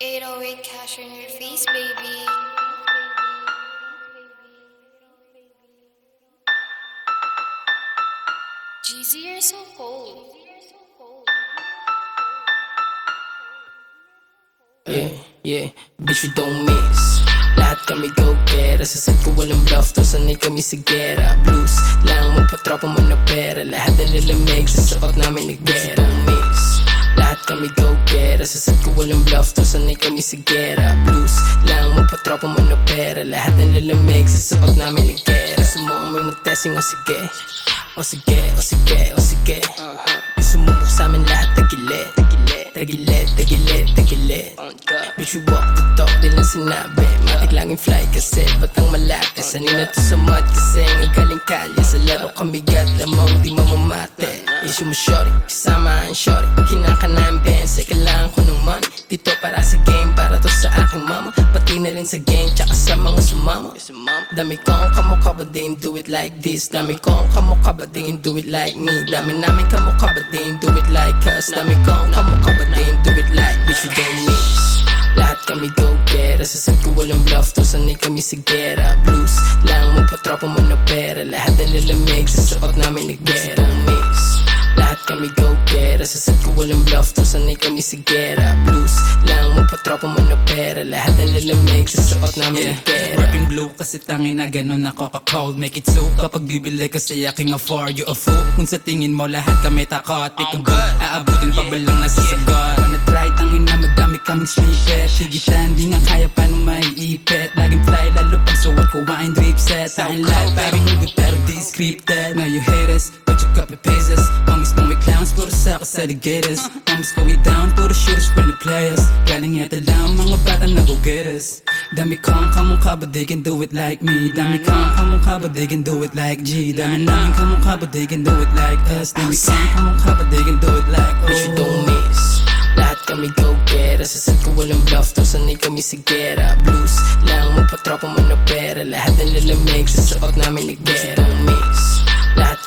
808 cash on your face, baby. Jeezy, you're so cold. Yeah, yeah, bitch we don't miss. Lahat kami go-gera Sa set ko walang bluff To sanay kami sa gera Blues lang magpatropa mo na pera. Lahat na nilamig Sa sapat namin nagbera Don't miss Lahat kami go-gera Sa set ko walang bluff To sanay kami sa gera Blues lang magpatropa mo na pera Lahat na nilamig Sa sapat namin nagbera Gusto mo may mag-testing o sige O sige, o sige, o sige mo sa amin lahat tagilid Tagilid, tagilid, tagilid Bitch we walk the talk, di lang sinabi Matik lang yung fly kasi ba't ang malate Sanay na to sa mud kasi ang galing kalye Sa laro kami gat, lamang di Issue mo shorty, kasama ang shorty. Kinaka na ang bense, kailangan ko ng money. Dito para sa game, para to sa aking mama. Pati na rin sa gang, tsaka sa mga sumama. Dami kong kamukha ba din do it like this. Dami kong kamukha ba din do it like me. Dami namin kamukha ba din do it like us. Dami kong kamukha ba din do it like bitch we don't miss lahat kami go-gera Sa set ko walang bluff To sanay kami sa gera. Blues lang magpatropa mo na pera. Lahat na nilamig Sa sapat namin nagbera Don't Sa set ko walang bluff To sanay kami sa gera. Blues lang magpatropa mo na pera. Lahat na nilamig Sa sapat namin nagbera Rapping blue kasi tangin na ganun ako ka-cold. Make it so kapag bibili kasi aking afford you a fool. Kung sa tingin mo lahat kami takot Ikaw ba? Aabutin pa ba lang nasa sagot Wanna try tangin na madami kaming snippet Higitan di nga kaya paano maiipit? Laging fly lalo pag suwat ko wine drip set Tangin live parang movie pero di scripted Now you haters but you copy pastes Homies sa alligators Homies ko down puro shooters friendly players. Galing eto lang mga bata na go-getters Dami kong kamukha but they can do it like me. Dami kong kamukha but they can do it like G. Dami namin kamukha but they can do it like us. Dami kong kamukha but they can do it like Bitch we oh don't miss? Lahat kami go-gera Sa set ko walang bluff To sanay kami sa gera Blues. Lang magpatropa mo na pera Lahat na nilamig Sa sapat namin lahat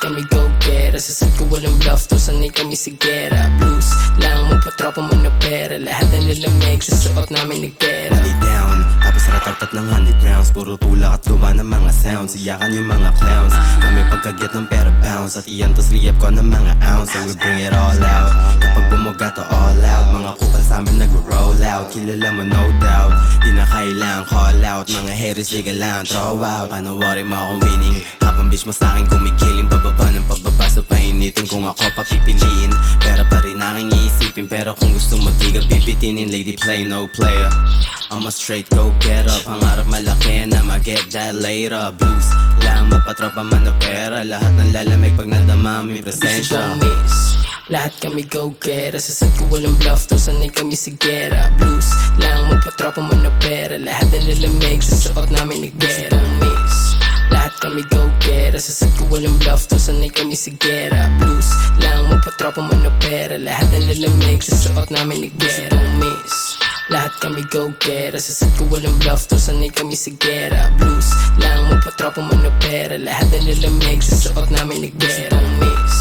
kami go-gera Sa set ko walang bluff To sanay kami sa gera Blues lang magpatropa mo na pera Lahat na nilamig Sa sapat namin nagbera Money down Tapos ratatat ng 100 rounds Puro tulak at gawa ng mga sounds. Iyakan yung mga clowns Kami pagkaget ng pera bounce. At iyan tos liyap ko ng mga ounce. And we bring it all out. Kapag bumuga to all out. Mga kupal sa amin nag-roll out. Kilala mo no doubt. Di na kailangan call out. Mga haters liga lang throw out. Paano worry mo akong winning Habang bitch mo sa'kin kumikiling Pababa ng pababa So painitin kung ako papipiliin. Pera pa rin aking iisipin Pero kung gusto mo di ka Lady play no player. I'm a straight go get up Pangarap malaki na mag-get that later. Blues lang mapatropa man na pera. Lahat ng lalamig pag nadama may presensya. Lahat kami go-gera Sa set ko walang bluff To sanay kami sa gera. Blues lang magpatropa mo na pera. Lahat na nilamig Sa sapat namin nagbera Sa ko walang bluff To sanay kami sa gera. Blues lang magpatropa mo na pera. Lahat na nilamig Sa sapat namin nagbera Don't miss lahat kami go-gera. Sa set ko walang bluff To sanay kami sa gera. Blues lang magpatropa mo na pera. Lahat na nilamig Sa sapat namin nagbera Don't miss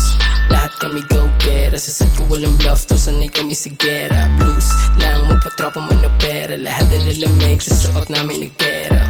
lahat kami go-gera. Sa set ko walang bluff To sanay kami sa gera. Blues lang magpatropa mo na pera. Lahat na nilamig Sa sapat namin nagbera